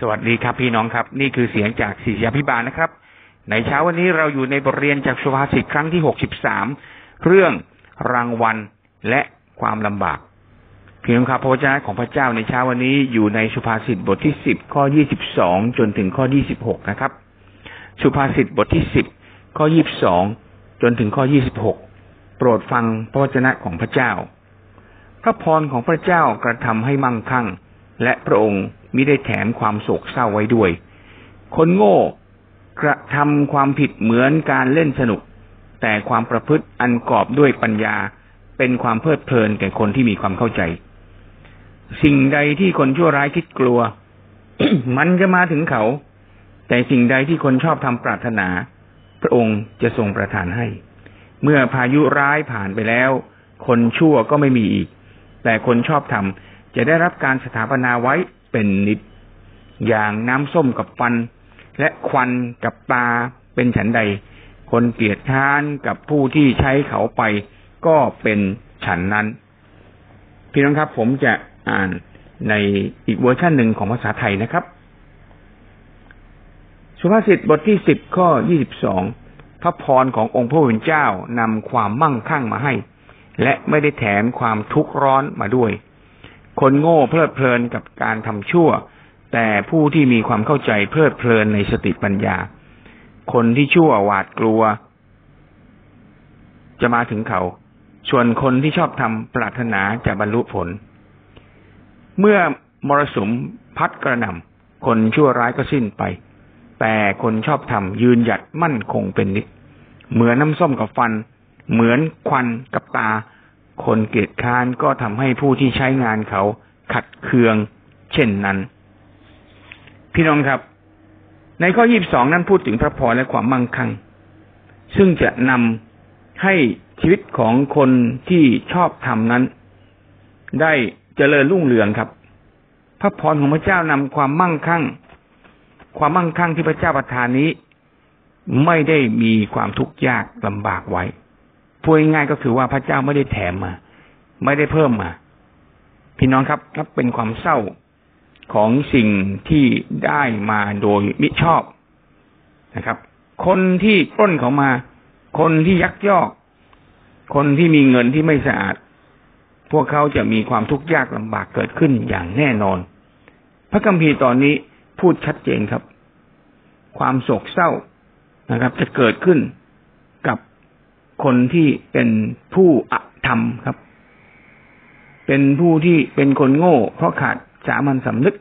สวัสดีครับพี่น้องครับ นี่คือเสียงจากศิษยาพิบาลนะครับ ในเช้าวันนี้เราอยู่ในบทเรียนจากสุภาษิตครั้งที่หกสิบสามเรื่องรางวัลและความลำบากพี่น้องครับพระวจนะของพระเจ้าในเช้าวันนี้อยู่ในสุภาษิตบทที่สิบข้อยี่สิบสองจนถึงข้อยี่สิบหกนะครับ สุภาษิตบทที่สิบข้อยี่บสองจนถึงข้อยี่สิบหกโปรดฟังพระวจนะของพระเจ้า พระพรของพระเจ้ากระทำให้มั่งคั่ง และพระองค์ มิได้แถมความโศกเศร้าไว้ด้วย คนโง่กระทำความผิดเหมือนการเล่นสนุก แต่ความประพฤติอันกอบด้วยปัญญาเป็นความเพลิดเพลินแก่คนที่มีความเข้าใจ สิ่งใดที่คนชั่วร้ายคิดกลัว มันจะมาถึงเขา แต่สิ่งใดที่คนชอบทำปรารถนา พระองค์จะทรงประทานให้ เมื่อพายุร้ายผ่านไปแล้ว คนชั่วก็ไม่มีอีก แต่คนชอบทำจะได้รับการสถาปนาไว้ เป็นนิด อย่างน้ำส้มกับฟัน และควันกับตาเป็นฉันใด คนเกลียดค้านกับผู้ที่ใช้เขาไป ก็เป็นฉันนั้น พี่น้องครับ ผมจะอ่านในอีกเวอร์ชันหนึ่งของภาษาไทยนะครับ สุภาษิตบทที่สิบข้อยี่สิบสองพระพรขององค์พระผู้เป็นเจ้านำความมั่งคั่งมาให้ และไม่ได้แถมความทุกข์ร้อนมาด้วย คนโง่เพลิดเพลินกับการทำชั่ว แต่ผู้ที่มีความเข้าใจเพลิดเพลินในสติปัญญา คนที่ชั่วหวาดกลัว จะมาถึงเขา ส่วนคนที่ชอบทำปรารถนาจะบรรลุผล เมื่อมรสุมพัดกระหน่ำคนชั่วร้ายก็สิ้นไป แต่คนชอบทำยืนหยัดมั่นคงเป็นนิดเหมือนน้ำส้มกับฟัน เหมือนควันกับตา คนเกียจค้านก็ทำให้ผู้ที่ใช้งานเขาขัดเคือง เช่นนั้น พี่น้องครับ ในข้อยี่บสองนั้นพูดถึงพระพรและความมั่งคั่ง ซึ่งจะนำให้ชีวิตของคนที่ชอบทำนั้น ได้เจริญรุ่งเรืองครับ พระพรของพระเจ้านำความมั่งคั่ง ความมั่งคั่งที่พระเจ้าประทานนี้ ไม่ได้มีความทุกข์ยากลำบากไว้ พูดง่ายก็คือว่าพระเจ้าไม่ได้แถมมา ไม่ได้เพิ่มมา พี่น้องครับครับเป็นความเศร้าของสิ่งที่ได้มาโดยมิชอบนะครับ คนที่ปล้นเขามา คนที่ยักยอก คนที่มีเงินที่ไม่สะอาด พวกเขาจะมีความทุกข์ยากลำบากเกิดขึ้นอย่างแน่นอน พระคัมภีร์ตอนนี้พูดชัดเจนครับ ความโศกเศร้านะครับ จะเกิดขึ้น คนที่เป็นผู้อธรรมครับ เป็นผู้ที่เป็นคนโง่ เพราะขาดสามัญสำนึก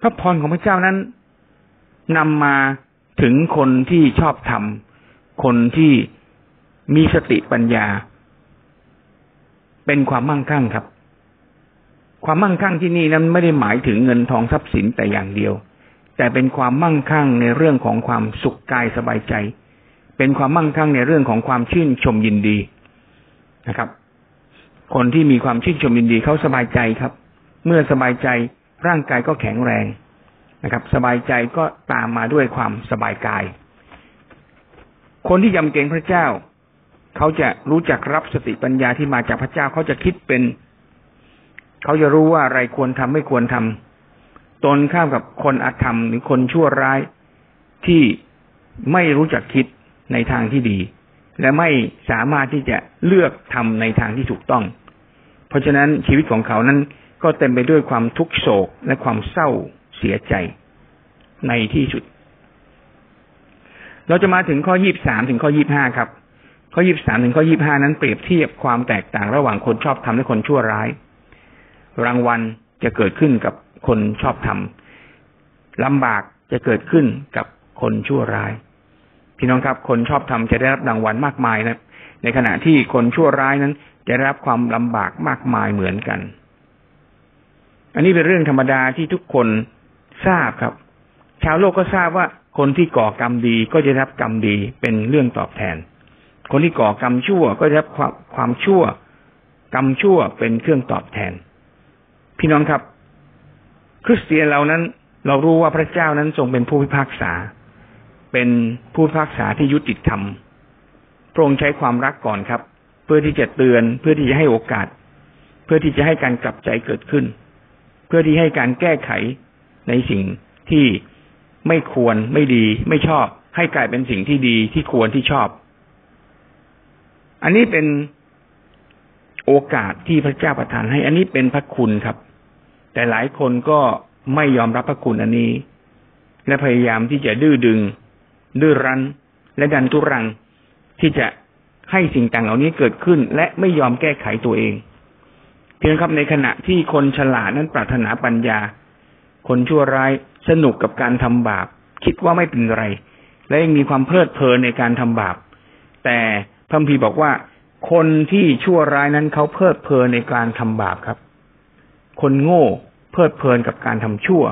พระพรของพระเจ้านั้นนำมาถึงคนที่ชอบธรรม คนที่มีสติปัญญา เป็นความมั่งคั่งครับ ความมั่งคั่งที่นี่นั้นไม่ได้หมายถึงเงินทองทรัพย์สินแต่อย่างเดียว แต่เป็นความมั่งคั่งในเรื่องของความสุขกายสบายใจ เป็นความมั่งคั่งในเรื่องของความชื่นชมยินดีนะครับ คนที่มีความชื่นชมยินดีเขาสบายใจครับ เมื่อสบายใจร่างกายก็แข็งแรงนะครับ สบายใจก็ตามมาด้วยความสบายกาย คนที่ยำเกรงพระเจ้า เขาจะรู้จักรับสติปัญญาที่มาจากพระเจ้าเขาจะคิดเป็น เขาจะรู้ว่าอะไรควรทำไม่ควรทำ ตนข้ามกับคนอธรรมหรือคนชั่วร้ายที่ไม่รู้จักคิดในทางที่ดี และไม่สามารถที่จะเลือกทำในทางที่ถูกต้อง เพราะฉะนั้นชีวิตของเขานั้นก็เต็มไปด้วยความทุกโศกและความเศร้าเสียใจในที่สุด เราจะมาถึงข้อยี่บสามถึงข้อยี่บห้าครับ ข้อยี่บสามถึงข้อยี่บห้านั้นเปรียบเทียบความแตกต่างระหว่างคนชอบทำและคนชั่วร้าย รางวัลจะเกิดขึ้นกับ คนชอบทำลำบากจะเกิดขึ้นกับคนชั่วร้าย พี่น้องครับ คนชอบทำจะได้รับรางวัลมากมายนะ ในขณะที่คนชั่วร้ายนั้น จะได้รับความลำบากมากมายเหมือนกัน อันนี้เป็นเรื่องธรรมดาที่ทุกคนทราบครับ ชาวโลกก็ทราบว่าคนที่ก่อกรรมดีก็จะรับกรรมดีเป็นเรื่องตอบแทน คนที่ก่อกรรมชั่วก็จะรับความความชั่ว กรรมชั่วเป็นเครื่องตอบแทน พี่น้องครับ คริสเตียนเรานั้น เรารู้ว่าพระเจ้านั้นทรงเป็นผู้พิพากษา เป็นผู้พิพากษาที่ยุติธรรมพระองค์ใช้ความรักก่อนครับ เพื่อที่จะเตือนเพื่อที่จะให้โอกาส เพื่อที่จะให้การกลับใจเกิดขึ้น เพื่อที่ให้การแก้ไขในสิ่งที่ไม่ควรไม่ดี ไม่ชอบ ให้กลายเป็นสิ่งที่ดีที่ควรที่ชอบ อันนี้เป็นโอกาสที่พระเจ้าประทานให้ อันนี้เป็นพระคุณครับ แต่หลายคนก็ไม่ยอมรับพระคุณอันนี้ และพยายามที่จะดื้อดึง ดื้อรั้น และดันทุรังที่จะให้สิ่งต่างเหล่านี้เกิดขึ้น และไม่ยอมแก้ไขตัวเอง เพียงครับในขณะที่คนฉลาดนั้นปรารถนาปัญญา คนชั่วร้ายสนุกกับการทำบาป คิดว่าไม่เป็นไร และยังมีความเพลิดเพลินในการทำบาป แต่พระพีบอกว่า คนที่ชั่วร้ายนั้นเขาเพลิดเพลินในการทำบาปครับ คนโง่ เพลิดเพลินกับการทำชั่ว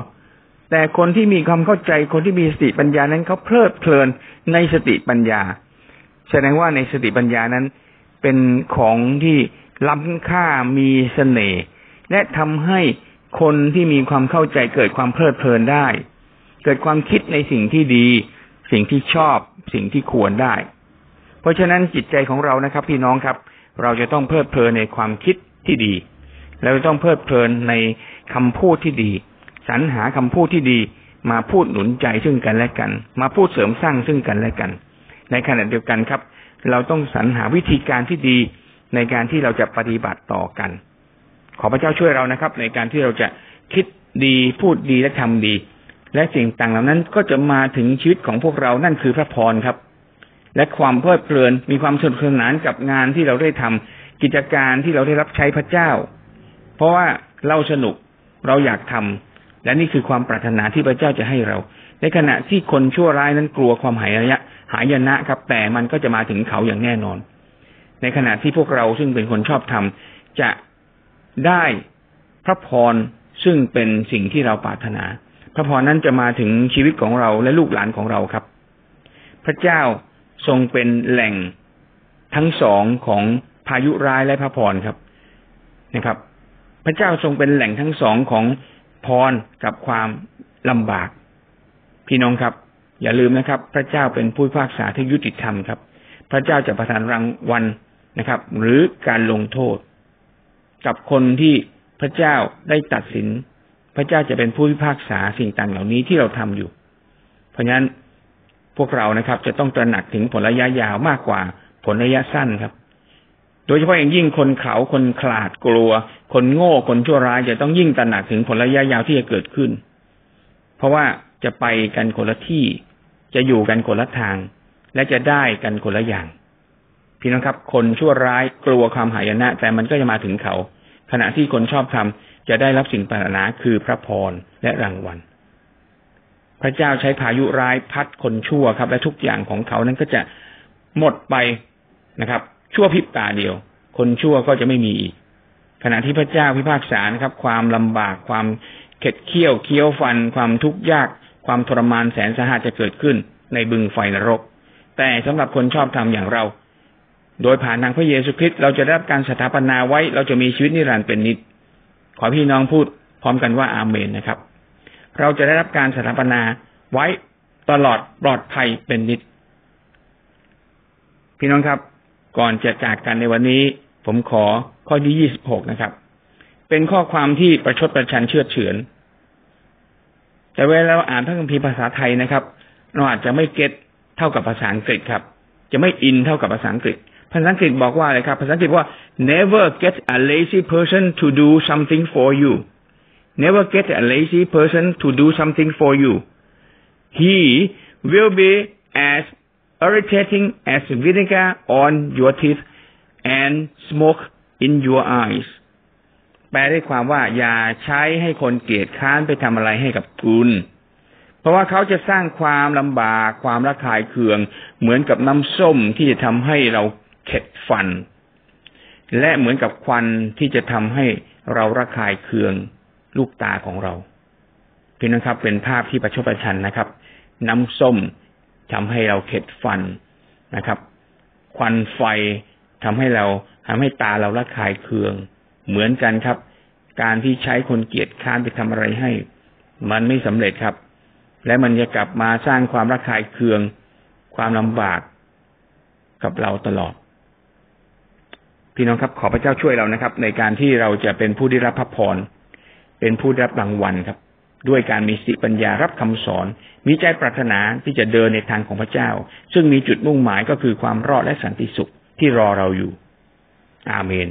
แต่คนที่มีความเข้าใจคนที่มีสติปัญญานั้นเขาเพลิดเพลินในสติปัญญา แสดงว่าในสติปัญญานั้น เป็นของที่ล้ำค่ามีเสน่ห์และทำให้คนที่มีความเข้าใจเกิดความเพลิดเพลินได้ เกิดความคิดในสิ่งที่ดี สิ่งที่ชอบ สิ่งที่ควรได้ เพราะฉะนั้นจิตใจของเรานะครับ พี่น้องครับ เราจะต้องเพลิดเพลินในความคิดที่ดี เราต้องเพลิดเพลินในคำพูดที่ดี สรรหาคำพูดที่ดี มาพูดหนุนใจซึ่งกันและกัน มาพูดเสริมสร้างซึ่งกันและกัน ในขณะเดียวกันครับ เราต้องสรรหาวิธีการที่ดีในการที่เราจะปฏิบัติต่อกัน ขอพระเจ้าช่วยเรานะครับ ในการที่เราจะคิดดีพูดดีและทำดี และสิ่งต่างเหล่านั้นก็จะมาถึงชีวิตของพวกเรานั่นคือพระพรครับ และความเพลิดเพลินมีความสนุกสนานกับงานที่เราได้ทำกิจการที่เราได้รับใช้พระเจ้า เพราะว่าเราสนุกเราอยากทำและนี่คือความปรารถนาที่พระเจ้าจะให้เรา ในขณะที่คนชั่วร้ายนั้นกลัวความหายนะหายนะครับ แต่มันก็จะมาถึงเขาอย่างแน่นอน ในขณะที่พวกเราซึ่งเป็นคนชอบทำจะได้พระพรซึ่งเป็นสิ่งที่เราปรารถนา พระพรนั้นจะมาถึงชีวิตของเราและลูกหลานของเราครับ พระเจ้าทรงเป็นแหล่งทั้งสองของพายุร้ายและพระพรครับนะครับ พระเจ้าทรงเป็นแหล่งทั้งสองของพรกับความลำบาก พี่น้องครับ อย่าลืมนะครับ พระเจ้าเป็นผู้พากษาที่ยุติธรรมครับ พระเจ้าจะประทานรางวัลนะครับ หรือการลงโทษ กับคนที่พระเจ้าได้ตัดสิน พระเจ้าจะเป็นผู้พิพากษาสิ่งต่างเหล่านี้ที่เราทำอยู่ เพราะฉะนั้นพวกเรานะครับ จะต้องตระหนักถึงผลระยะยาวมากกว่าผลระยะสั้นครับ โดยเฉพาะอย่างยิ่งคนเขาคนขลาดกลัว คนโง่คนชั่วร้ายจะต้องยิ่งตระหนักถึงผลระยะยาวที่จะเกิดขึ้น เพราะว่าจะไปกันคนละที่ จะอยู่กันคนละทาง และจะได้กันคนละอย่าง พี่น้องครับ คนชั่วร้ายกลัวความหายนะ แต่มันก็จะมาถึงเขา ขณะที่คนชอบทำจะได้รับสิ่งปรารถนาคือพระพรและรางวัล พระเจ้าใช้พายุร้ายพัดคนชั่วครับ และทุกอย่างของเขานั้นก็จะหมดไปนะครับ ชั่วพริบตาเดียว คนชั่วก็จะไม่มีอีก ขณะที่พระเจ้าพิพากษานะครับ ความลำบากความเข็ดเคี้ยวเคี้ยวฟัน ความทุกข์ยาก ความทรมานแสนสาหัสจะเกิดขึ้น ในบึงไฟนรก แต่สำหรับคนชอบธรรมอย่างเรา โดยผ่านทางพระเยซูคริสต์เราจะได้รับการสถาปนาไว้ เราจะมีชีวิตนิรันดร์เป็นนิจขอพี่น้องพูดพร้อมกันว่าอาเมนนะครับ เราจะได้รับการสถาปนาไว้ตลอดปลอดภัยเป็นนิจพี่น้องครับ ก่อนจะจากกันในวันนี้ ผมขอข้อที่ยี่สิบหกนะครับ เป็นข้อความที่ประชดประชันเชื่อเฉือน แต่เวลาเราอ่านพระคัมภีร์ภาษาไทยนะครับ เราอาจจะไม่เก็ตเท่ากับภาษาอังกฤษครับ จะไม่อินเท่ากับภาษาอังกฤษ ภาษาอังกฤษบอกว่าอะไรครับ ภาษาอังกฤษว่า never get a lazy person to do something for you never get a lazy person to do something for you he will be as irritating as vinegar on your teeth and smoke in your eyes แปลได้ความว่า อย่าใช้ให้คนเกลียดค้านไปทำอะไรให้กับคุณ เพราะว่าเขาจะสร้างความลำบากความระคายเคือง เหมือนกับน้ำส้มที่จะทำให้เราเข็ดฟัน และเหมือนกับควันที่จะทำให้เราระคายเคืองลูกตาของเราพี่น้องครับ เป็นภาพที่ประชดประชันนะครับ น้ำส้ม ทำให้เราเข็ดฟันนะครับ ควันไฟทำให้เราทำให้ตาเราระคายเคือง เหมือนกันครับ การที่ใช้คนเกียจค้านไปทำอะไรให้ มันไม่สำเร็จครับ และมันจะกลับมาสร้างความระคายเคือง ความลำบากกับเราตลอด พี่น้องครับ ขอพระเจ้าช่วยเรานะครับ ในการที่เราจะเป็นผู้ได้รับพระพรเป็นผู้รับรางวัลครับ ด้วยการมีสติปัญญารับคำสอน มีใจปรารถนาที่จะเดินในทางของพระเจ้า ซึ่งมีจุดมุ่งหมายก็คือความรอดและสันติสุขที่รอเราอยู่ อาเมน